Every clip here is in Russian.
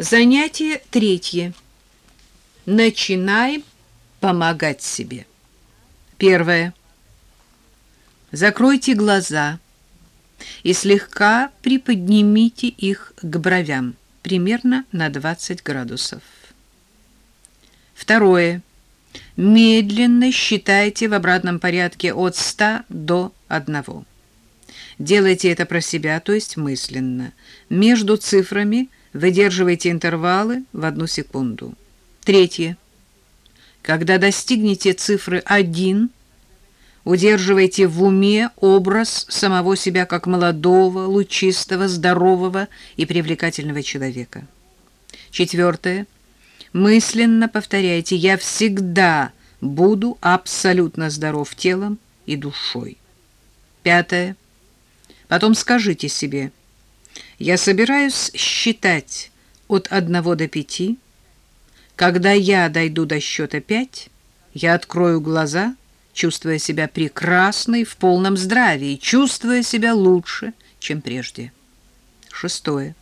Занятие третье. Начинаем помогать себе. Первое. Закройте глаза и слегка приподнимите их к бровям, примерно на 20 градусов. Второе. Медленно считайте в обратном порядке от 100 до 1. Делайте это про себя, то есть мысленно. Между цифрами – Выдерживайте интервалы в одну секунду. Третье. Когда достигнете цифры 1, удерживайте в уме образ самого себя как молодого, лучистого, здорового и привлекательного человека. Четвертое. Мысленно повторяйте «Я всегда буду абсолютно здоров телом и душой». Пятое. Потом скажите себе я собираюсь считать от одного до пяти. Когда я дойду до счета пять, я открою глаза, чувствуя себя прекрасной, в полном здравии, чувствуя себя лучше, чем прежде. Шестое.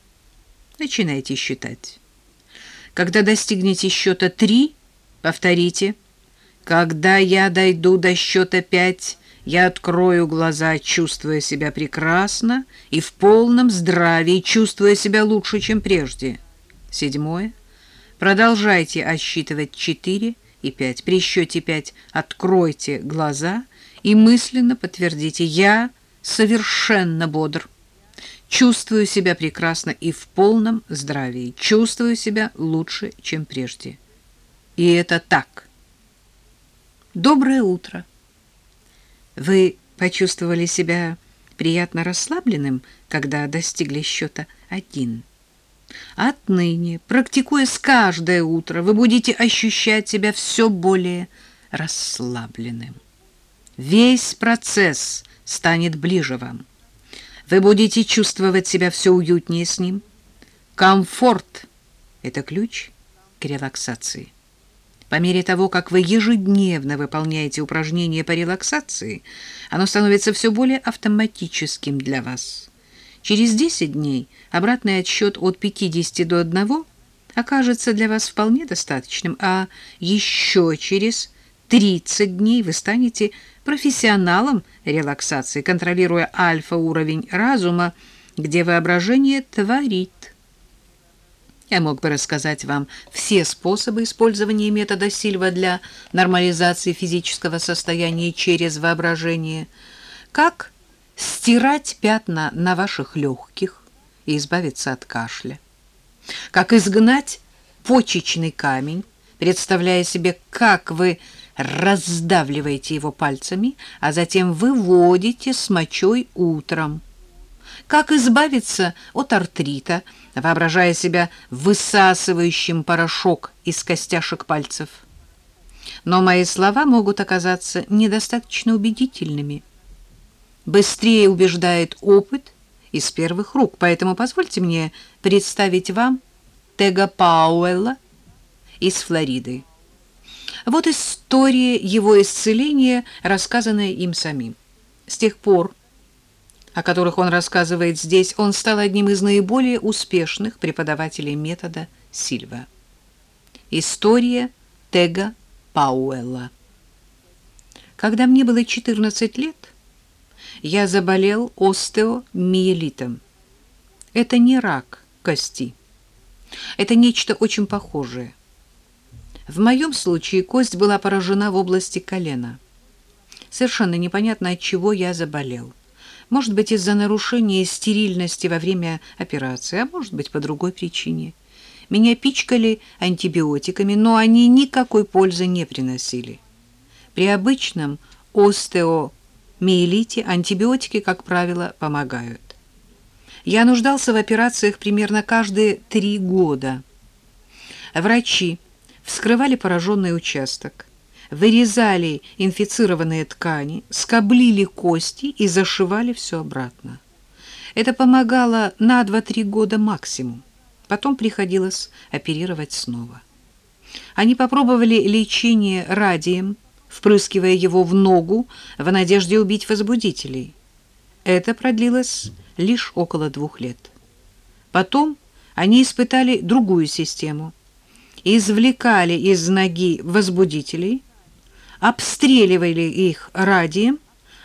Начинайте считать. Когда достигнете счета три, повторите. Когда я дойду до счета пять, я открою глаза, чувствуя себя прекрасно и в полном здравии, чувствуя себя лучше, чем прежде. Седьмое. Продолжайте отсчитывать четыре и пять. При счете пять откройте глаза и мысленно подтвердите «Я совершенно бодр». Чувствую себя прекрасно и в полном здравии. Чувствую себя лучше, чем прежде. И это так. Доброе утро. Вы почувствовали себя приятно расслабленным, когда достигли счета один. Отныне, практикуя с каждое утро, вы будете ощущать себя все более расслабленным. Весь процесс станет ближе вам. Вы будете чувствовать себя все уютнее с ним. Комфорт – это ключ к релаксации. По мере того, как вы ежедневно выполняете упражнения по релаксации, оно становится все более автоматическим для вас. Через 10 дней обратный отсчет от 50 до 1 окажется для вас вполне достаточным, а еще через 30 дней вы станете профессионалом релаксации, контролируя альфа-уровень разума, где воображение творит. Я мог бы рассказать вам все способы использования метода Сильва для нормализации физического состояния через воображение. Как стирать пятна на ваших легких и избавиться от кашля. Как изгнать почечный камень, представляя себе, как вы раздавливаете его пальцами, а затем выводите с мочой утром как избавиться от артрита, воображая себя высасывающим порошок из костяшек пальцев. Но мои слова могут оказаться недостаточно убедительными. Быстрее убеждает опыт из первых рук, поэтому позвольте мне представить вам Тега Пауэлла из Флориды. Вот история его исцеления, рассказанная им самим. С тех пор, о которых он рассказывает здесь, он стал одним из наиболее успешных преподавателей метода Сильва. История Тега Пауэлла. Когда мне было 14 лет, я заболел остеомиелитом. Это не рак кости. Это нечто очень похожее. В моем случае кость была поражена в области колена. Совершенно непонятно, от чего я заболел. Может быть, из-за нарушения стерильности во время операции, а может быть, по другой причине. Меня пичкали антибиотиками, но они никакой пользы не приносили. При обычном остеомиелите антибиотики, как правило, помогают. Я нуждался в операциях примерно каждые три года. Врачи вскрывали пораженный участок, вырезали инфицированные ткани, скоблили кости и зашивали все обратно. Это помогало на 2-3 года максимум. Потом приходилось оперировать снова. Они попробовали лечение радием, впрыскивая его в ногу в надежде убить возбудителей. Это продлилось лишь около двух лет. Потом Они испытали другую систему. Извлекали из ноги возбудителей, обстреливали их радием,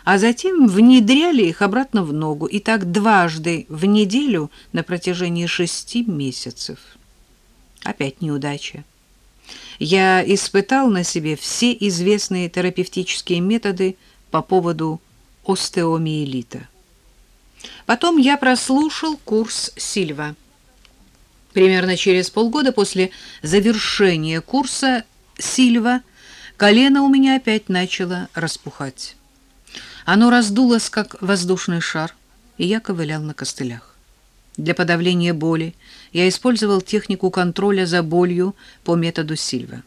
а затем внедряли их обратно в ногу, и так дважды в неделю на протяжении шести месяцев. Опять неудача. Я испытал на себе все известные терапевтические методы по поводу остеомиелита. Потом я прослушал курс Сильва. Примерно через полгода после завершения курса Сильва колено у меня опять начало распухать. Оно раздулось, как воздушный шар, и я ковылял на костылях. Для подавления боли я использовал технику контроля за болью по методу Сильва.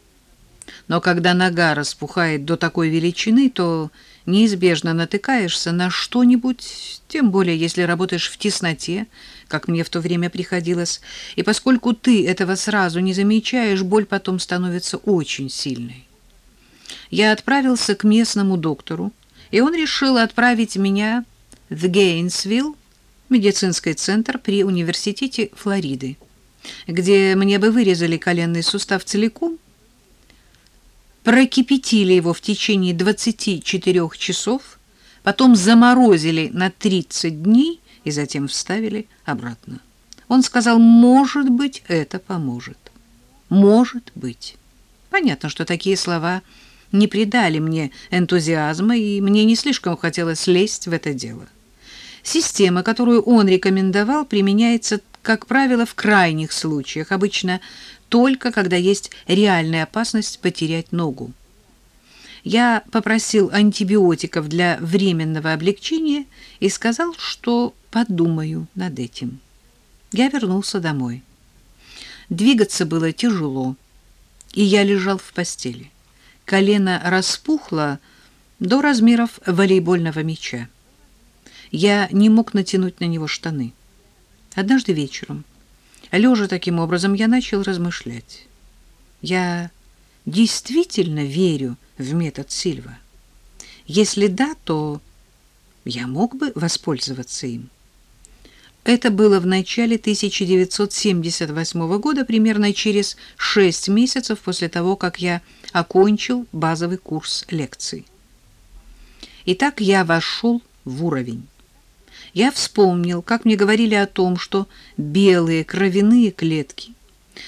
Но когда нога распухает до такой величины, то неизбежно натыкаешься на что-нибудь, тем более если работаешь в тесноте, как мне в то время приходилось, и поскольку ты этого сразу не замечаешь, боль потом становится очень сильной. Я отправился к местному доктору, и он решил отправить меня в Гейнсвилл, медицинский центр при университете Флориды, где мне бы вырезали коленный сустав целиком, прокипятили его в течение 24 часов, потом заморозили на 30 дней и затем вставили обратно. Он сказал, может быть, это поможет. Может быть. Понятно, что такие слова не придали мне энтузиазма, и мне не слишком хотелось лезть в это дело. Система, которую он рекомендовал, применяется, как правило, в крайних случаях, обычно только когда есть реальная опасность потерять ногу. Я попросил антибиотиков для временного облегчения и сказал, что подумаю над этим. Я вернулся домой. Двигаться было тяжело, и я лежал в постели. Колено распухло до размеров волейбольного мяча. Я не мог натянуть на него штаны. Однажды вечером, лежа таким образом, я начал размышлять. Я действительно верю в метод Сильва. Если да, то я мог бы воспользоваться им. Это было в начале 1978 года, примерно через шесть месяцев после того, как я окончил базовый курс лекций. Итак, я вошел в уровень. Я вспомнил, как мне говорили о том, что белые кровяные клетки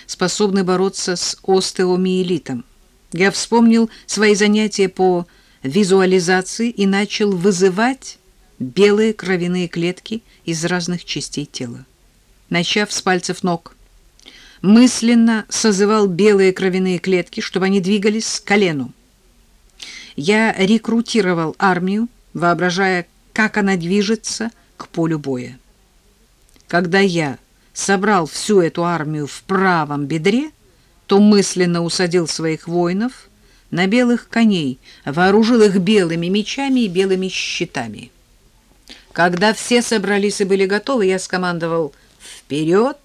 способны бороться с остеомиелитом. Я вспомнил свои занятия по визуализации и начал вызывать белые кровяные клетки из разных частей тела. Начав с пальцев ног, мысленно созывал белые кровяные клетки, чтобы они двигались к колену. Я рекрутировал армию, воображая, как она движется к полю боя. Когда я собрал всю эту армию в правом бедре, то мысленно усадил своих воинов на белых коней, вооружил их белыми мечами и белыми щитами. Когда все собрались и были готовы, я скомандовал «Вперед!»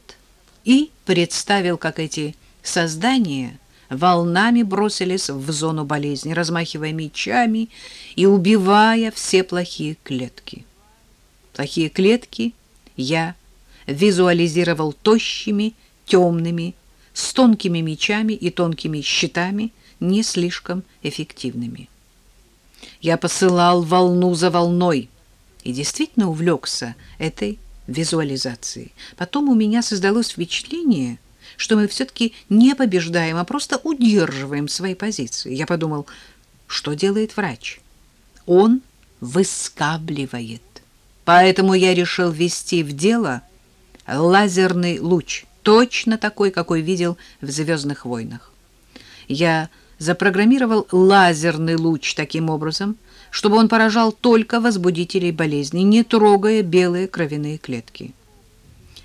и представил, как эти создания волнами бросились в зону болезни, размахивая мечами и убивая все плохие клетки. Плохие клетки я визуализировал тощими, темными, с тонкими мечами и тонкими щитами, не слишком эффективными. Я посылал волну за волной, и действительно увлекся этой визуализацией. Потом у меня создалось впечатление, что мы все-таки не побеждаем, а просто удерживаем свои позиции. Я подумал, что делает врач? Он выскабливает. Поэтому я решил ввести в дело лазерный луч, точно такой, какой видел в «Звездных войнах». Я запрограммировал лазерный луч таким образом, чтобы он поражал только возбудителей болезни, не трогая белые кровяные клетки.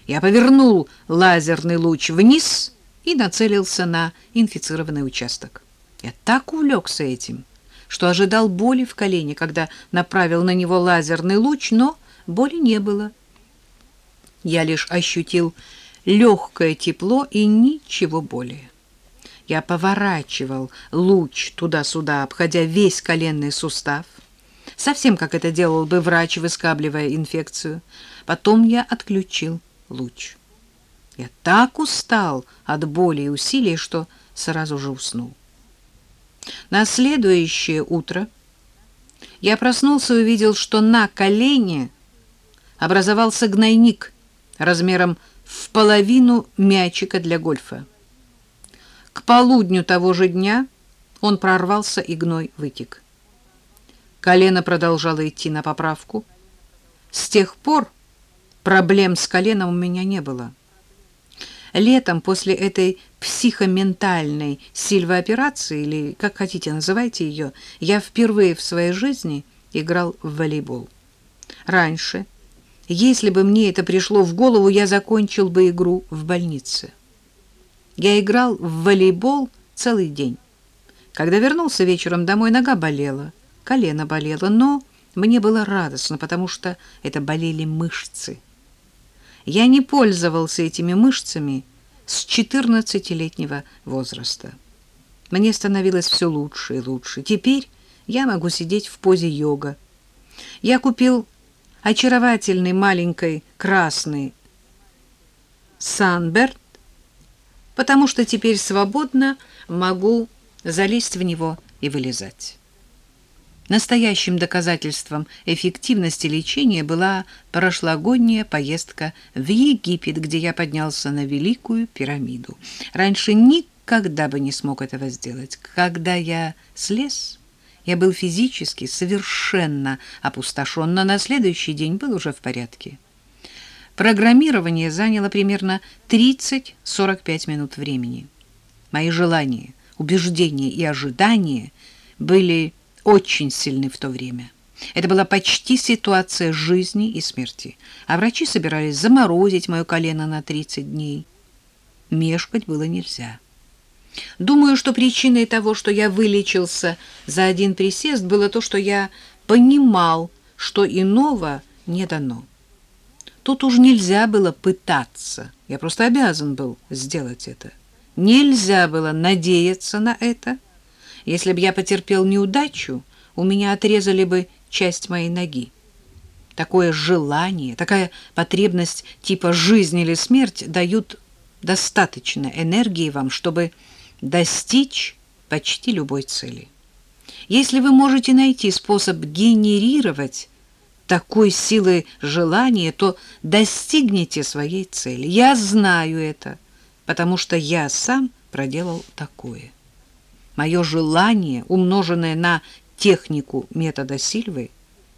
Я повернул лазерный луч вниз и нацелился на инфицированный участок. Я так увлекся этим, что ожидал боли в колене, когда направил на него лазерный луч, но боли не было. Я лишь ощутил легкое тепло и ничего более. Я поворачивал луч туда-сюда, обходя весь коленный сустав, совсем как это делал бы врач, выскабливая инфекцию. Потом я отключил луч. Я так устал от боли и усилий, что сразу же уснул. На следующее утро я проснулся и увидел, что на колене образовался гнойник размером в половину мячика для гольфа. К полудню того же дня он прорвался, и гной вытек. Колено продолжало идти на поправку. С тех пор проблем с коленом у меня не было. Летом после этой психоментальной сильвооперации, или как хотите называйте ее, я впервые в своей жизни играл в волейбол. Раньше, если бы мне это пришло в голову, я закончил бы игру в больнице. Я играл в волейбол целый день. Когда вернулся вечером домой, нога болела, колено болело, но мне было радостно, потому что это болели мышцы. Я не пользовался этими мышцами с 14-летнего возраста. Мне становилось все лучше и лучше. Теперь я могу сидеть в позе йога. Я купил очаровательный маленький красный Санберт, потому что теперь свободно могу залезть в него и вылезать. Настоящим доказательством эффективности лечения была прошлогодняя поездка в Египет, где я поднялся на Великую пирамиду. Раньше никогда бы не смог этого сделать. Когда я слез, я был физически совершенно опустошен, но на следующий день был уже в порядке. Программирование заняло примерно 30-45 минут времени. Мои желания, убеждения и ожидания были очень сильны в то время. Это была почти ситуация жизни и смерти, а врачи собирались заморозить мое колено на 30 дней. Мешкать было нельзя. Думаю, что причиной того, что я вылечился за один присест, было то, что я понимал, что иного не дано. Тут уж нельзя было пытаться, я просто обязан был сделать это. Нельзя было надеяться на это, если бы я потерпел неудачу, у меня отрезали бы часть моей ноги. Такое желание, такая потребность типа жизнь или смерть дают достаточно энергии вам, чтобы достичь почти любой цели. Если вы можете найти способ генерировать такой силы желания, то достигнете своей цели. Я знаю это, потому что я сам проделал такое. Мое желание, умноженное на технику метода Сильвы,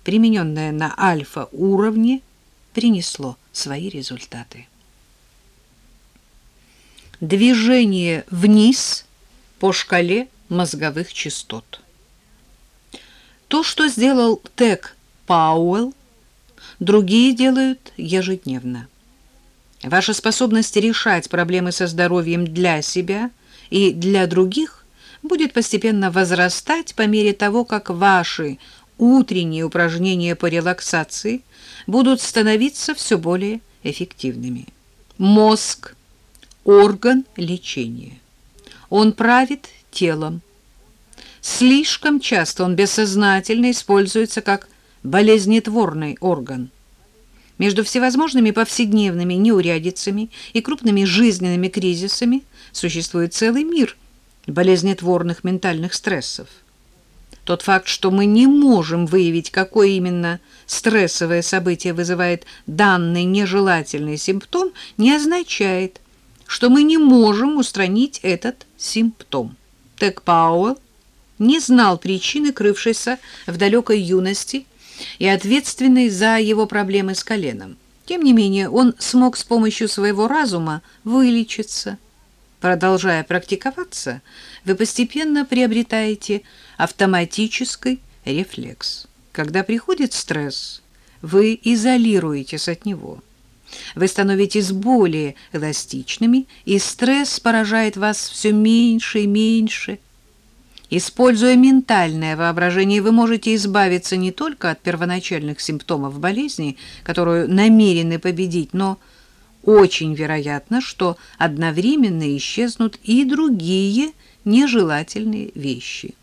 примененное на альфа-уровне, принесло свои результаты. Движение вниз по шкале мозговых частот. То, что сделал Тек Пауэлл, другие делают ежедневно. Ваша способность решать проблемы со здоровьем для себя и для других будет постепенно возрастать по мере того, как ваши утренние упражнения по релаксации будут становиться все более эффективными. Мозг – орган лечения. Он правит телом. Слишком часто он бессознательно используется как болезнетворный орган. Между всевозможными повседневными неурядицами и крупными жизненными кризисами существует целый мир – болезнетворных ментальных стрессов. Тот факт, что мы не можем выявить, какое именно стрессовое событие вызывает данный нежелательный симптом, не означает, что мы не можем устранить этот симптом. Тек Пауэлл не знал причины, крывшейся в далекой юности и ответственной за его проблемы с коленом. Тем не менее, он смог с помощью своего разума вылечиться – Продолжая практиковаться, вы постепенно приобретаете автоматический рефлекс. Когда приходит стресс, вы изолируетесь от него. Вы становитесь более эластичными, и стресс поражает вас все меньше и меньше. Используя ментальное воображение, вы можете избавиться не только от первоначальных симптомов болезни, которую намерены победить, но очень вероятно, что одновременно исчезнут и другие нежелательные вещи.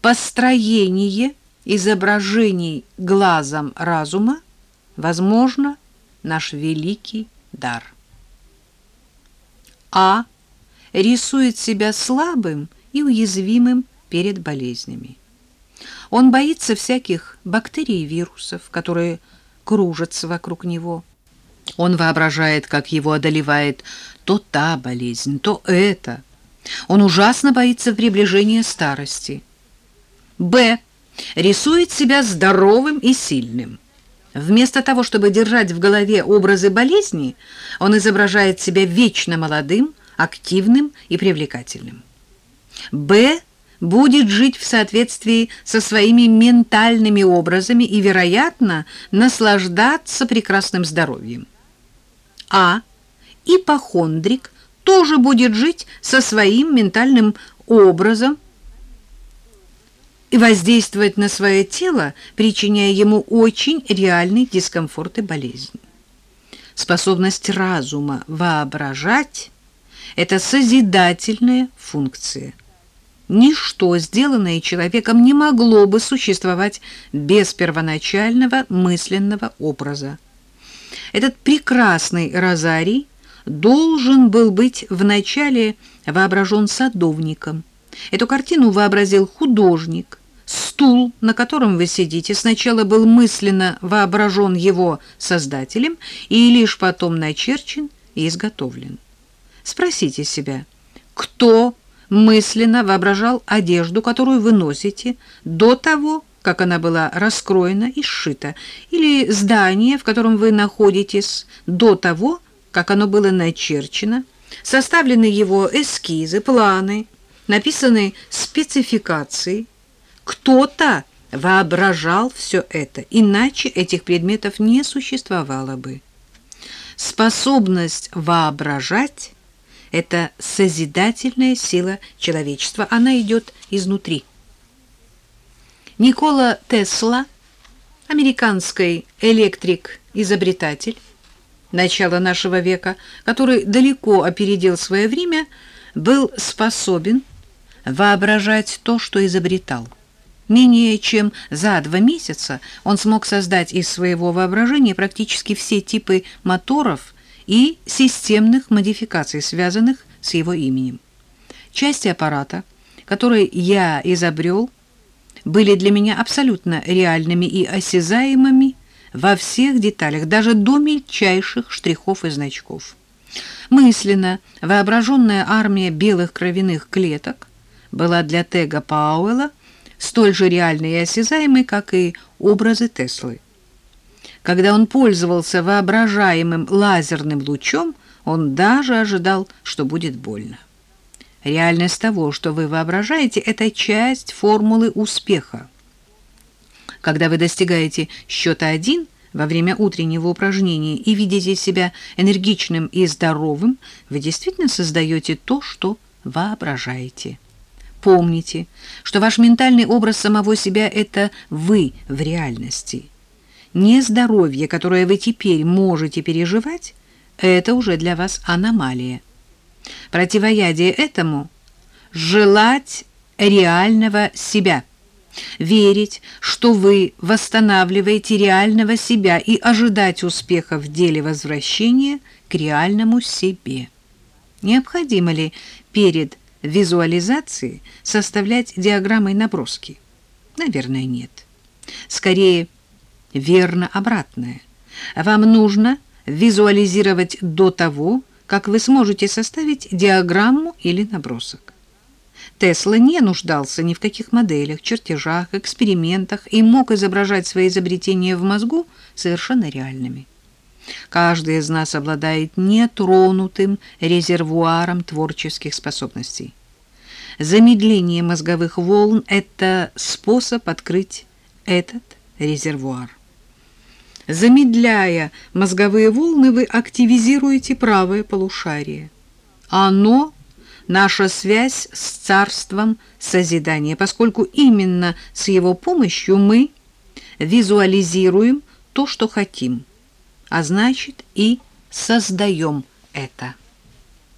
Построение изображений глазом разума возможно наш великий дар. А рисует себя слабым и уязвимым перед болезнями. Он боится всяких бактерий и вирусов, которые кружатся вокруг него. Он воображает, как его одолевает то та болезнь, то это. Он ужасно боится приближения старости. Б. Рисует себя здоровым и сильным. Вместо того, чтобы держать в голове образы болезни, он изображает себя вечно молодым, активным и привлекательным. Б будет жить в соответствии со своими ментальными образами и, вероятно, наслаждаться прекрасным здоровьем. А ипохондрик тоже будет жить со своим ментальным образом и воздействовать на свое тело, причиняя ему очень реальный дискомфорт и болезнь. Способность разума воображать – это созидательная функция. Ничто, сделанное человеком, не могло бы существовать без первоначального мысленного образа. Этот прекрасный розарий должен был быть вначале воображен садовником. Эту картину вообразил художник. Стул, на котором вы сидите, сначала был мысленно воображен его создателем и лишь потом начерчен и изготовлен. Спросите себя, кто мысленно воображал одежду, которую вы носите, до того, как она была раскроена и сшита, или здание, в котором вы находитесь, до того, как оно было начерчено, составлены его эскизы, планы, написаны спецификации. Кто-то воображал все это, иначе этих предметов не существовало бы. Способность воображать – это созидательная сила человечества, она идет изнутри. Никола Тесла, американский электрик-изобретатель начала нашего века, который далеко опередил свое время, был способен воображать то, что изобретал. Менее чем за два месяца он смог создать из своего воображения практически все типы моторов и системных модификаций, связанных с его именем. Части аппарата, которые я изобрел, были для меня абсолютно реальными и осязаемыми во всех деталях, даже до мельчайших штрихов и значков. Мысленно воображенная армия белых кровяных клеток была для Тега Пауэлла столь же реальной и осязаемой, как и образы Теслы. Когда он пользовался воображаемым лазерным лучом, он даже ожидал, что будет больно. Реальность того, что вы воображаете, это часть формулы успеха. Когда вы достигаете счета один во время утреннего упражнения и видите себя энергичным и здоровым, вы действительно создаете то, что воображаете. Помните, что ваш ментальный образ самого себя – это вы в реальности. Нездоровье, которое вы теперь можете переживать, это уже для вас аномалия. Противоядие этому – желать реального себя, верить, что вы восстанавливаете реального себя и ожидать успеха в деле возвращения к реальному себе. Необходимо ли перед визуализацией составлять диаграммы и наброски? Наверное, нет. Скорее, верно обратное. Вам нужно визуализировать до того, как вы сможете составить диаграмму или набросок. Тесла не нуждался ни в каких моделях, чертежах, экспериментах и мог изображать свои изобретения в мозгу совершенно реальными. Каждый из нас обладает нетронутым резервуаром творческих способностей. Замедление мозговых волн – это способ открыть этот резервуар. Замедляя мозговые волны, вы активизируете правое полушарие. Оно – наша связь с царством созидания, поскольку именно с его помощью мы визуализируем то, что хотим, а значит и создаем это.